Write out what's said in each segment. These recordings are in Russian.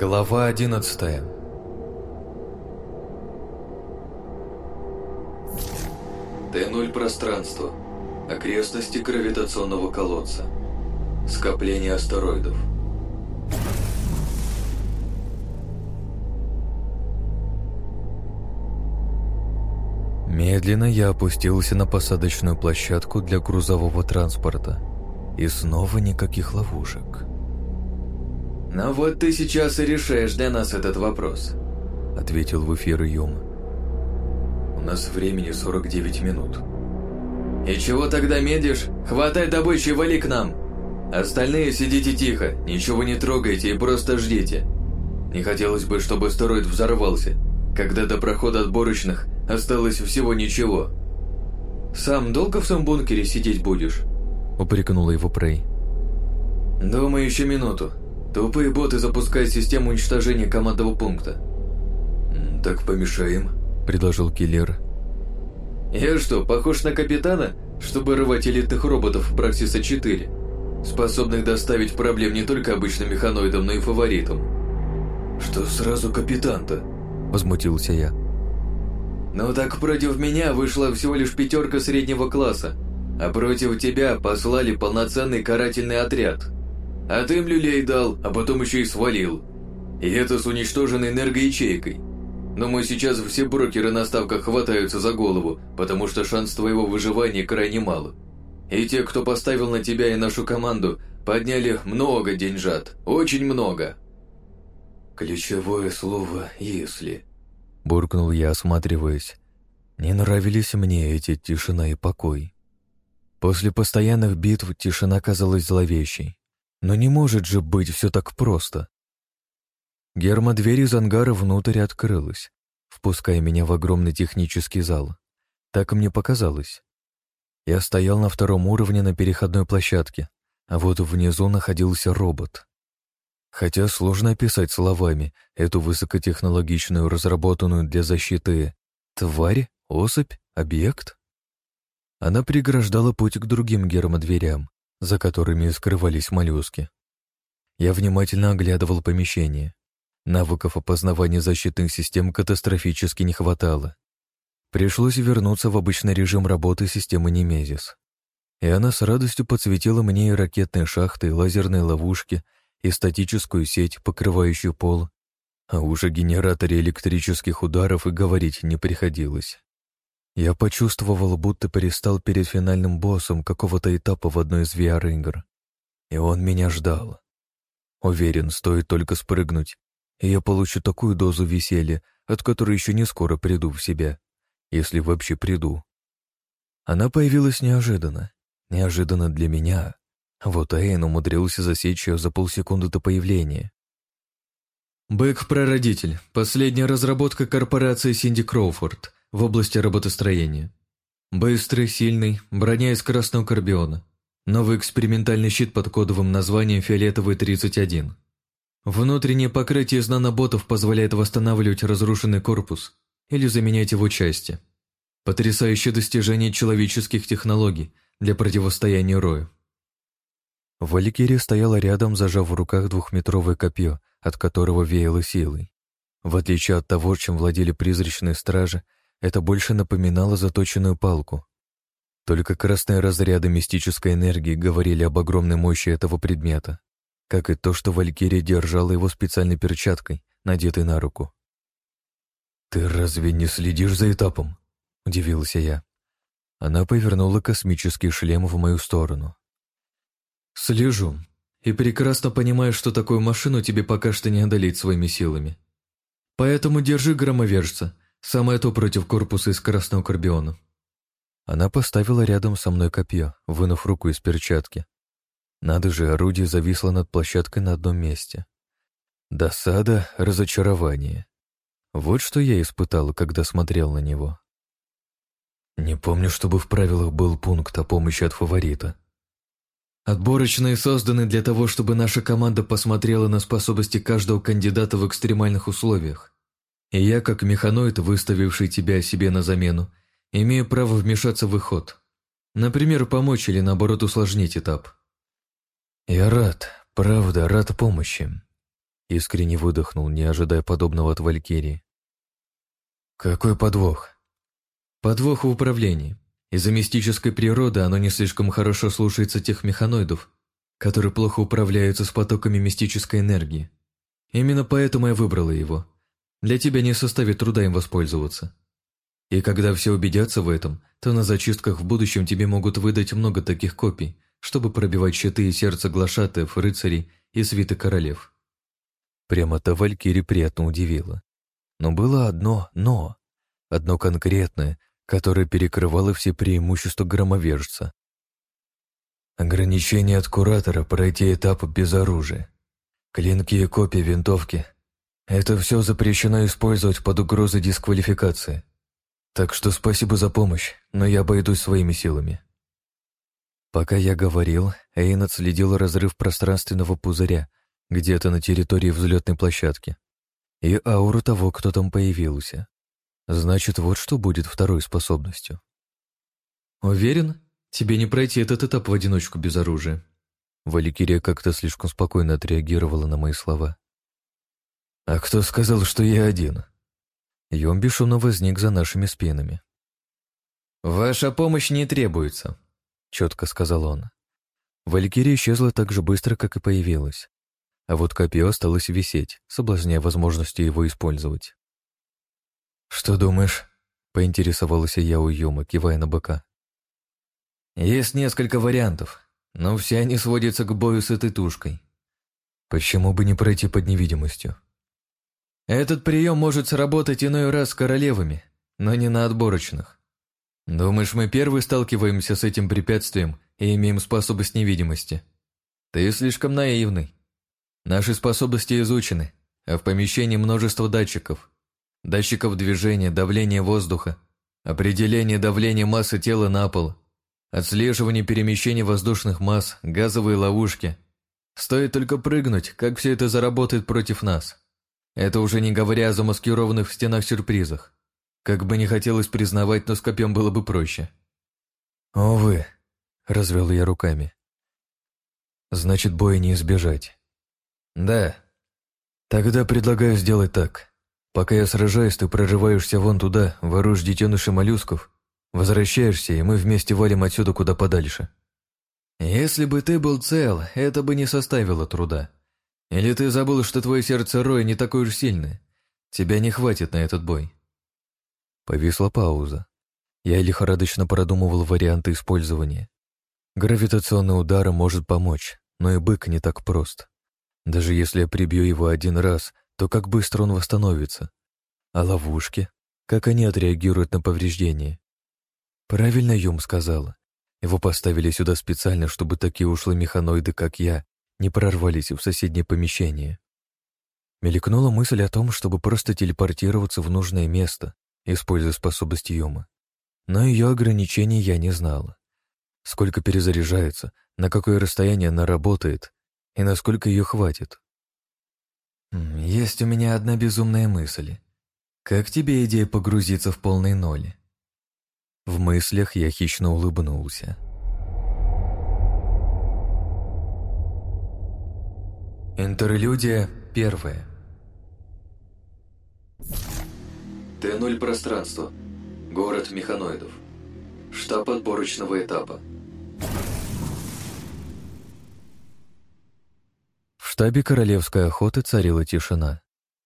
Глава одиннадцатая Т-0 пространство. Окрестности гравитационного колодца. Скопление астероидов. Медленно я опустился на посадочную площадку для грузового транспорта. И снова никаких ловушек. «Ну вот ты сейчас и решаешь для нас этот вопрос», — ответил в эфир Юм. «У нас времени 49 минут». «И чего тогда медишь? Хватай добычу и вали к нам! Остальные сидите тихо, ничего не трогайте и просто ждите. Не хотелось бы, чтобы астероид взорвался, когда до прохода отборочных осталось всего ничего. Сам долго в своем бункере сидеть будешь?» — упрекнула его Прей. «Думаю, еще минуту. Тупые боты запускают систему уничтожения командного пункта». «Так помешаем», — предложил киллер. «Я что, похож на капитана, чтобы рвать элитных роботов в Праксиса-4, способных доставить проблем не только обычным механоидам, но и фаворитам?» «Что сразу капитан-то?» — возмутился я. «Ну так против меня вышла всего лишь пятерка среднего класса, а против тебя послали полноценный карательный отряд. А ты им люлей дал, а потом еще и свалил. И это с уничтоженной энергоячейкой. Но мы сейчас все брокеры на ставках хватаются за голову, потому что шанс твоего выживания крайне мал. И те, кто поставил на тебя и нашу команду, подняли много деньжат, очень много. Ключевое слово «если». Буркнул я, осматриваясь. Не нравились мне эти тишина и покой. После постоянных битв тишина казалась зловещей. Но не может же быть все так просто. Гермодверь из ангара внутрь открылась, впуская меня в огромный технический зал. Так мне показалось. Я стоял на втором уровне на переходной площадке, а вот внизу находился робот. Хотя сложно описать словами эту высокотехнологичную, разработанную для защиты тварь, особь, объект. Она преграждала путь к другим гермодверям, за которыми скрывались моллюски. Я внимательно оглядывал помещение. Навыков опознавания защитных систем катастрофически не хватало. Пришлось вернуться в обычный режим работы системы Немезис. И она с радостью подсветила мне и ракетные шахты, и лазерные ловушки, и статическую сеть, покрывающую пол, а уже генераторе электрических ударов и говорить не приходилось. Я почувствовал, будто перестал перед финальным боссом какого-то этапа в одной из VR-игр. И он меня ждал. Уверен, стоит только спрыгнуть, и я получу такую дозу веселья, от которой еще не скоро приду в себя, если вообще приду. Она появилась неожиданно. Неожиданно для меня. Вот Эйн умудрился засечь ее за полсекунды до появления. Бэк-прародитель. Последняя разработка корпорации Синди Кроуфорд в области работостроения. Быстрый, сильный, броня из красного карбиона. Новый экспериментальный щит под кодовым названием «Фиолетовый 31». Внутреннее покрытие из наноботов позволяет восстанавливать разрушенный корпус или заменять его части. Потрясающее достижение человеческих технологий для противостояния Рою. Валькирия стояла рядом, зажав в руках двухметровое копье, от которого веяло силой. В отличие от того, чем владели призрачные стражи, это больше напоминало заточенную палку. Только красные разряды мистической энергии говорили об огромной мощи этого предмета, как и то, что Валькирия держала его специальной перчаткой, надетой на руку. «Ты разве не следишь за этапом?» — удивился я. Она повернула космический шлем в мою сторону. «Слежу. И прекрасно понимаю, что такую машину тебе пока что не одолеть своими силами. Поэтому держи громовержца, Самое то против корпуса из красного карбиона. Она поставила рядом со мной копье, вынув руку из перчатки. Надо же, орудие зависло над площадкой на одном месте. Досада, разочарование. Вот что я испытал, когда смотрел на него. Не помню, чтобы в правилах был пункт о помощи от фаворита. Отборочные созданы для того, чтобы наша команда посмотрела на способности каждого кандидата в экстремальных условиях. И я, как механоид, выставивший тебя себе на замену, имею право вмешаться в их ход. Например, помочь или, наоборот, усложнить этап. Я рад, правда, рад помощи. Искренне выдохнул, не ожидая подобного от Валькирии. Какой подвох? Подвох в управлении. Из-за мистической природы оно не слишком хорошо слушается тех механоидов, которые плохо управляются с потоками мистической энергии. Именно поэтому я выбрала его. Для тебя не составит труда им воспользоваться. И когда все убедятся в этом, то на зачистках в будущем тебе могут выдать много таких копий, чтобы пробивать щиты и сердца глашатаев, рыцарей и свиты королев. Прямо-то Валькири приятно удивило. Но было одно «но», одно конкретное, которое перекрывало все преимущества громовержца. Ограничение от куратора пройти этап без оружия. Клинки и копии винтовки — это все запрещено использовать под угрозой дисквалификации. Так что спасибо за помощь, но я обойдусь своими силами. Пока я говорил, Эйн отследил разрыв пространственного пузыря где-то на территории взлетной площадки и ауру того, кто там появился. Значит, вот что будет второй способностью. «Уверен, тебе не пройти этот этап в одиночку без оружия?» Валикирия как-то слишком спокойно отреагировала на мои слова. «А кто сказал, что я один?» Йом бесшумно возник за нашими спинами. «Ваша помощь не требуется», — четко сказал он. Валькирия исчезла так же быстро, как и появилась. А вот копье осталось висеть, соблазняя возможностью его использовать. «Что думаешь?» — поинтересовалась я у Юма, кивая на быка. «Есть несколько вариантов, но все они сводятся к бою с этой тушкой. Почему бы не пройти под невидимостью?» Этот прием может сработать иной раз с королевами, но не на отборочных. Думаешь, мы первые сталкиваемся с этим препятствием и имеем способность невидимости? Ты слишком наивный. Наши способности изучены, а в помещении множество датчиков. Датчиков движения, давления воздуха, определение давления массы тела на пол, отслеживание перемещения воздушных масс, газовые ловушки. Стоит только прыгнуть, как все это заработает против нас. Это уже не говоря о замаскированных в стенах сюрпризах. Как бы не хотелось признавать, но с копьем было бы проще. «Увы», — развел я руками. «Значит, боя не избежать». «Да». «Тогда предлагаю сделать так. Пока я сражаюсь, ты прорываешься вон туда, воруешь детенышей моллюсков, возвращаешься, и мы вместе валим отсюда куда подальше». «Если бы ты был цел, это бы не составило труда», или ты забыл, что твое сердце Роя не такое уж сильное? Тебя не хватит на этот бой». Повисла пауза. Я лихорадочно продумывал варианты использования. Гравитационный удар может помочь, но и бык не так прост. Даже если я прибью его один раз, то как быстро он восстановится? А ловушки? Как они отреагируют на повреждения? Правильно Юм сказала. Его поставили сюда специально, чтобы такие ушлые механоиды, как я, не прорвались в соседнее помещение. Мелькнула мысль о том, чтобы просто телепортироваться в нужное место, используя способность Йома. Но ее ограничений я не знала. Сколько перезаряжается, на какое расстояние она работает и насколько ее хватит. «Есть у меня одна безумная мысль. Как тебе идея погрузиться в полной ноли?» В мыслях я хищно улыбнулся. Интерлюдия первая. Т-0 пространство. Город механоидов. Штаб отборочного этапа. В штабе королевской охоты царила тишина.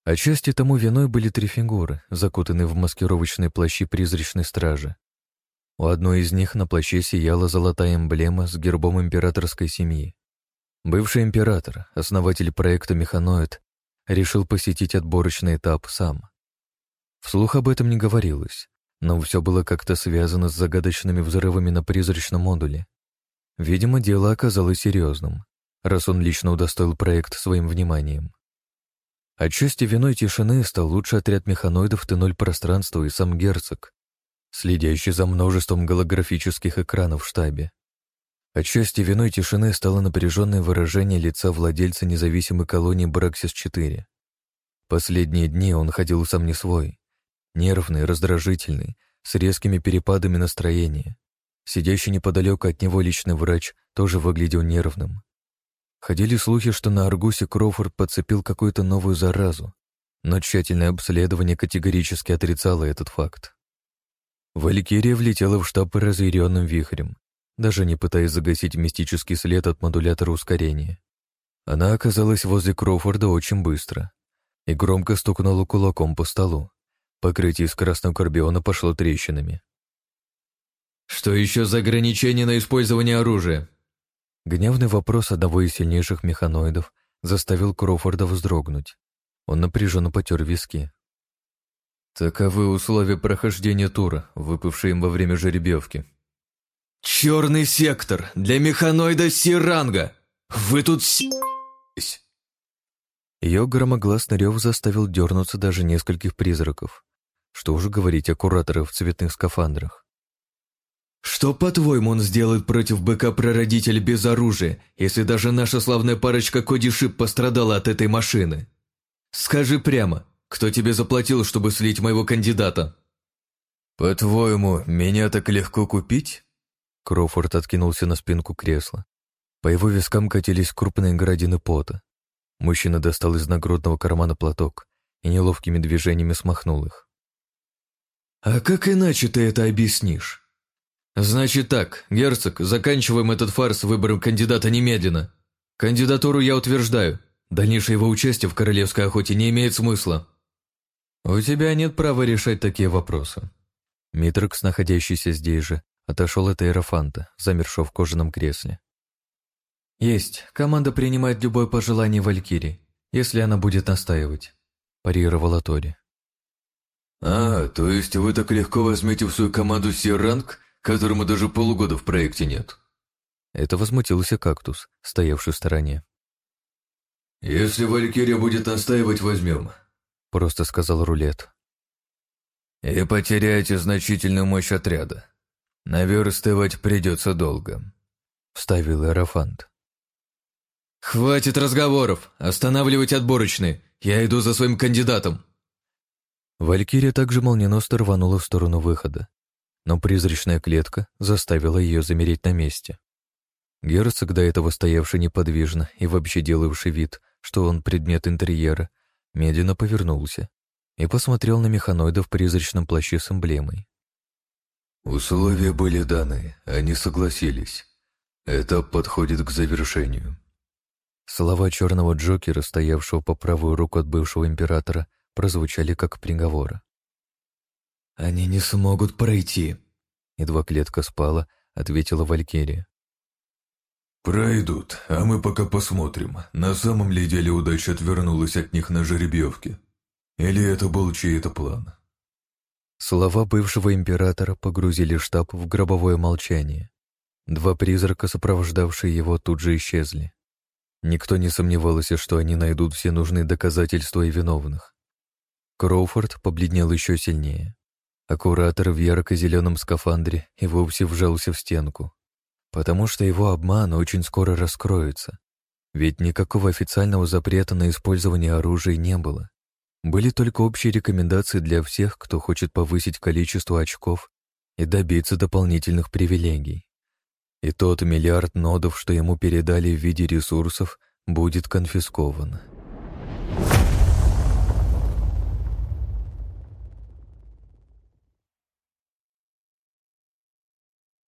Отчасти тому виной были три фигуры, закутанные в маскировочные плащи призрачной стражи. У одной из них на плаще сияла золотая эмблема с гербом императорской семьи. Бывший император, основатель проекта «Механоид», решил посетить отборочный этап сам. Вслух об этом не говорилось, но все было как-то связано с загадочными взрывами на призрачном модуле. Видимо, дело оказалось серьезным, раз он лично удостоил проект своим вниманием. Отчасти виной тишины стал лучший отряд механоидов Т-0 пространства и сам герцог, следящий за множеством голографических экранов в штабе. Отчасти виной тишины стало напряженное выражение лица владельца независимой колонии Браксис-4. Последние дни он ходил сам не свой. Нервный, раздражительный, с резкими перепадами настроения. Сидящий неподалеку от него личный врач тоже выглядел нервным. Ходили слухи, что на Аргусе Кроуфорд подцепил какую-то новую заразу, но тщательное обследование категорически отрицало этот факт. Валькирия влетела в штаб разъяренным вихрем, даже не пытаясь загасить мистический след от модулятора ускорения. Она оказалась возле Кроуфорда очень быстро и громко стукнула кулаком по столу. Покрытие из красного карбиона пошло трещинами. «Что еще за ограничение на использование оружия?» Гневный вопрос одного из сильнейших механоидов заставил Кроуфорда вздрогнуть. Он напряженно потер виски. Таковы условия прохождения тура, выпавшие им во время жеребьевки. «Черный сектор! Для механоида Сиранга! Вы тут с...» Ее громогласный рев заставил дернуться даже нескольких призраков. Что уже говорить о кураторах в цветных скафандрах. «Что, по-твоему, он сделает против быка-прародителя без оружия, если даже наша славная парочка Коди Шип пострадала от этой машины? Скажи прямо, кто тебе заплатил, чтобы слить моего кандидата?» «По-твоему, меня так легко купить?» Кроуфорд откинулся на спинку кресла. По его вискам катились крупные градины пота. Мужчина достал из нагрудного кармана платок и неловкими движениями смахнул их. «А как иначе ты это объяснишь?» «Значит так, герцог, заканчиваем этот фарс выбором кандидата немедленно. Кандидатуру я утверждаю. Дальнейшее его участие в королевской охоте не имеет смысла». «У тебя нет права решать такие вопросы». Митрокс, находящийся здесь же, отошел от Эйрофанта, замершего в кожаном кресле. «Есть. Команда принимает любое пожелание Валькирии, если она будет настаивать», – парировала Тори. «А, то есть вы так легко возьмете в свою команду Сиранг которому даже полугода в проекте нет. Это возмутился кактус, стоявший в стороне. «Если Валькирия будет настаивать, возьмем», — просто сказал Рулет. «И потеряете значительную мощь отряда. Наверстывать придется долго», — вставил Эрофант. «Хватит разговоров! Останавливать отборочные! Я иду за своим кандидатом!» Валькирия также молниеносно рванула в сторону выхода, но призрачная клетка заставила ее замереть на месте. Герцог, до этого стоявший неподвижно и вообще делавший вид, что он предмет интерьера, медленно повернулся и посмотрел на механоида в призрачном плаще с эмблемой. «Условия были даны, они согласились. Этап подходит к завершению». Слова черного Джокера, стоявшего по правую руку от бывшего императора, прозвучали как приговор. «Они не смогут пройти», — едва клетка спала, ответила Валькирия. «Пройдут, а мы пока посмотрим, на самом ли деле удача отвернулась от них на жеребьевке. Или это был чей-то план?» Слова бывшего императора погрузили штаб в гробовое молчание. Два призрака, сопровождавшие его, тут же исчезли. Никто не сомневался, что они найдут все нужные доказательства и виновных. Кроуфорд побледнел еще сильнее а куратор в ярко-зеленом скафандре и вовсе вжался в стенку, потому что его обман очень скоро раскроется. Ведь никакого официального запрета на использование оружия не было. Были только общие рекомендации для всех, кто хочет повысить количество очков и добиться дополнительных привилегий. И тот миллиард нодов, что ему передали в виде ресурсов, будет конфискован. Thank